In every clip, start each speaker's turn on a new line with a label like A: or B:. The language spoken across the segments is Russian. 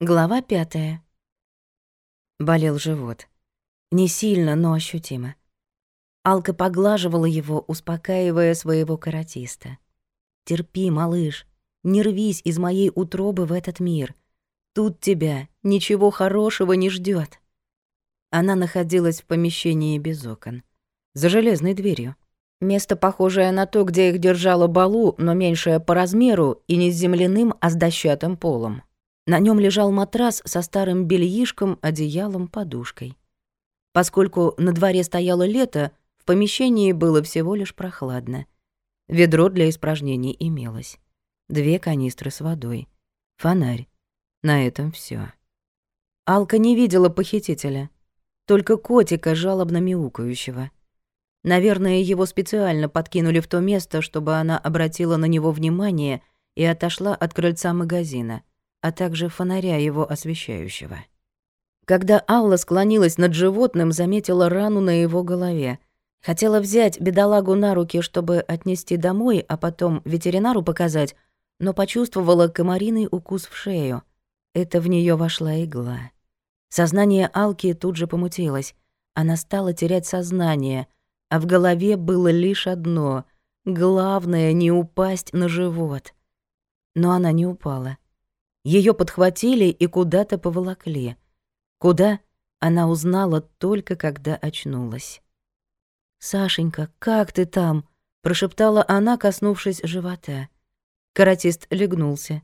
A: Глава пятая. Болел живот. Не сильно, но ощутимо. Алка поглаживала его, успокаивая своего каратиста. «Терпи, малыш, не рвись из моей утробы в этот мир. Тут тебя ничего хорошего не ждет. Она находилась в помещении без окон, за железной дверью. Место, похожее на то, где их держала Балу, но меньшее по размеру и не с земляным, а с дощатым полом. На нем лежал матрас со старым бельишком, одеялом, подушкой. Поскольку на дворе стояло лето, в помещении было всего лишь прохладно. Ведро для испражнений имелось. Две канистры с водой. Фонарь. На этом все. Алка не видела похитителя. Только котика, жалобно мяукающего. Наверное, его специально подкинули в то место, чтобы она обратила на него внимание и отошла от крыльца магазина а также фонаря его освещающего. Когда Алла склонилась над животным, заметила рану на его голове. Хотела взять бедолагу на руки, чтобы отнести домой, а потом ветеринару показать, но почувствовала комариный укус в шею. Это в нее вошла игла. Сознание Алки тут же помутилось. Она стала терять сознание, а в голове было лишь одно — главное — не упасть на живот. Но она не упала. Ее подхватили и куда-то поволокли. Куда? Она узнала только, когда очнулась. «Сашенька, как ты там?» — прошептала она, коснувшись живота. Каратист легнулся.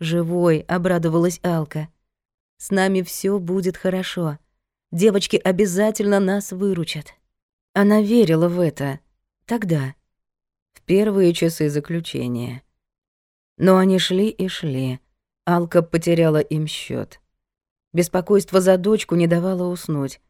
A: «Живой», — обрадовалась Алка. «С нами все будет хорошо. Девочки обязательно нас выручат». Она верила в это. Тогда. В первые часы заключения. Но они шли и шли. Алка потеряла им счет. Беспокойство за дочку не давало уснуть.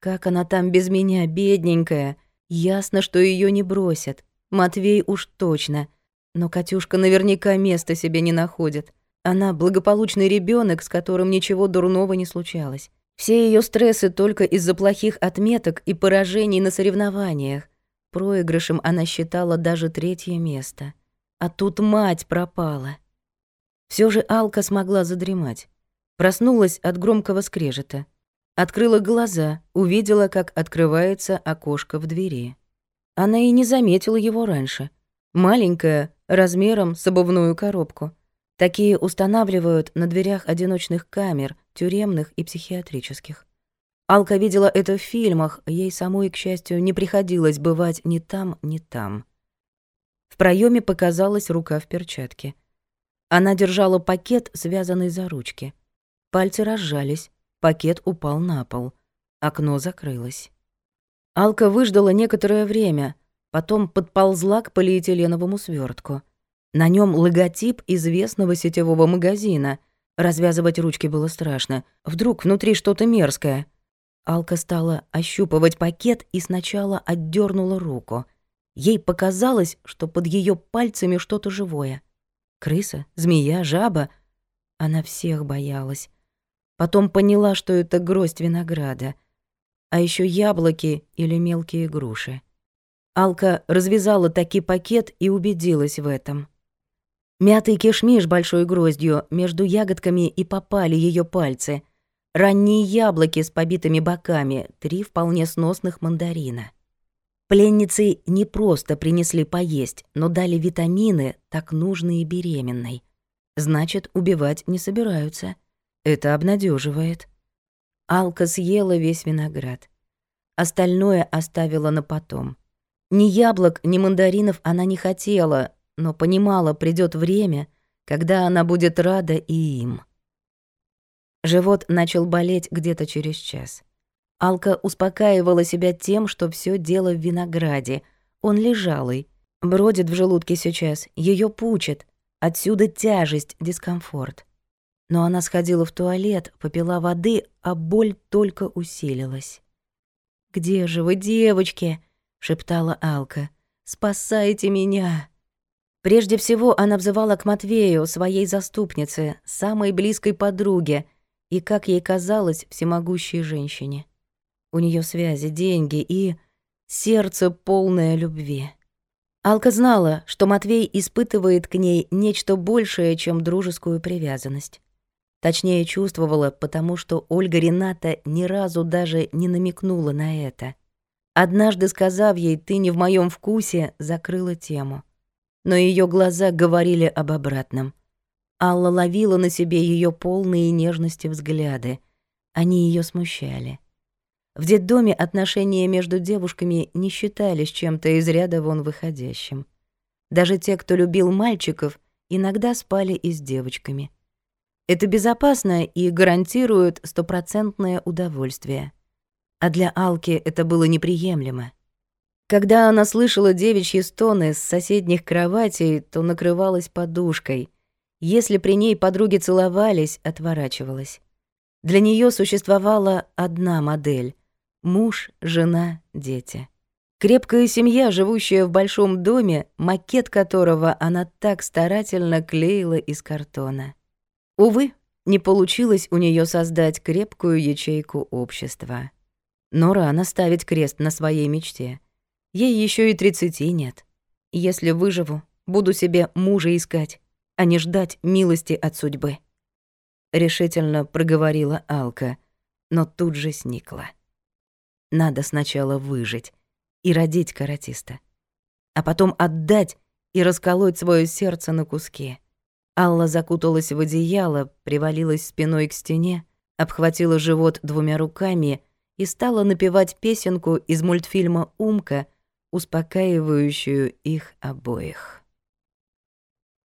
A: Как она там без меня, бедненькая? Ясно, что ее не бросят. Матвей уж точно. Но Катюшка наверняка места себе не находит. Она благополучный ребенок, с которым ничего дурного не случалось. Все ее стрессы только из-за плохих отметок и поражений на соревнованиях. Проигрышем она считала даже третье место. А тут мать пропала. Все же Алка смогла задремать. Проснулась от громкого скрежета. Открыла глаза, увидела, как открывается окошко в двери. Она и не заметила его раньше. Маленькое, размером с обувную коробку. Такие устанавливают на дверях одиночных камер, тюремных и психиатрических. Алка видела это в фильмах, ей самой, к счастью, не приходилось бывать ни там, ни там. В проеме показалась рука в перчатке. Она держала пакет, связанный за ручки. Пальцы разжались, пакет упал на пол. Окно закрылось. Алка выждала некоторое время, потом подползла к полиэтиленовому свертку. На нем логотип известного сетевого магазина. Развязывать ручки было страшно. Вдруг внутри что-то мерзкое. Алка стала ощупывать пакет и сначала отдернула руку. Ей показалось, что под ее пальцами что-то живое. Крыса, змея, жаба. Она всех боялась. Потом поняла, что это гроздь винограда. А еще яблоки или мелкие груши. Алка развязала таки пакет и убедилась в этом. Мятый кишмиш большой гроздью, между ягодками и попали ее пальцы. Ранние яблоки с побитыми боками, три вполне сносных мандарина. Пленницы не просто принесли поесть, но дали витамины, так нужные беременной. Значит, убивать не собираются. Это обнадеживает. Алка съела весь виноград. Остальное оставила на потом. Ни яблок, ни мандаринов она не хотела, но понимала, придет время, когда она будет рада и им. Живот начал болеть где-то через час. Алка успокаивала себя тем, что все дело в винограде. Он лежалый, бродит в желудке сейчас, ее пучит. Отсюда тяжесть, дискомфорт. Но она сходила в туалет, попила воды, а боль только усилилась. «Где же вы, девочки?» — шептала Алка. «Спасайте меня!» Прежде всего она взывала к Матвею, своей заступнице, самой близкой подруге и, как ей казалось, всемогущей женщине. У нее связи, деньги и сердце полное любви. Алка знала, что Матвей испытывает к ней нечто большее, чем дружескую привязанность. Точнее, чувствовала, потому что Ольга Рената ни разу даже не намекнула на это. Однажды сказав ей «ты не в моем вкусе», закрыла тему. Но ее глаза говорили об обратном. Алла ловила на себе ее полные нежности взгляды. Они ее смущали. В детдоме отношения между девушками не считались чем-то из ряда вон выходящим. Даже те, кто любил мальчиков, иногда спали и с девочками. Это безопасно и гарантирует стопроцентное удовольствие. А для Алки это было неприемлемо. Когда она слышала девичьи стоны с соседних кроватей, то накрывалась подушкой. Если при ней подруги целовались, отворачивалась. Для нее существовала одна модель — муж, жена, дети. Крепкая семья, живущая в большом доме, макет которого она так старательно клеила из картона. Увы, не получилось у нее создать крепкую ячейку общества. Но рано ставить крест на своей мечте. Ей еще и тридцати нет. Если выживу, буду себе мужа искать, а не ждать милости от судьбы. Решительно проговорила Алка, но тут же сникла. Надо сначала выжить и родить каратиста, а потом отдать и расколоть свое сердце на куски. Алла закуталась в одеяло, привалилась спиной к стене, обхватила живот двумя руками и стала напевать песенку из мультфильма «Умка», успокаивающую их обоих.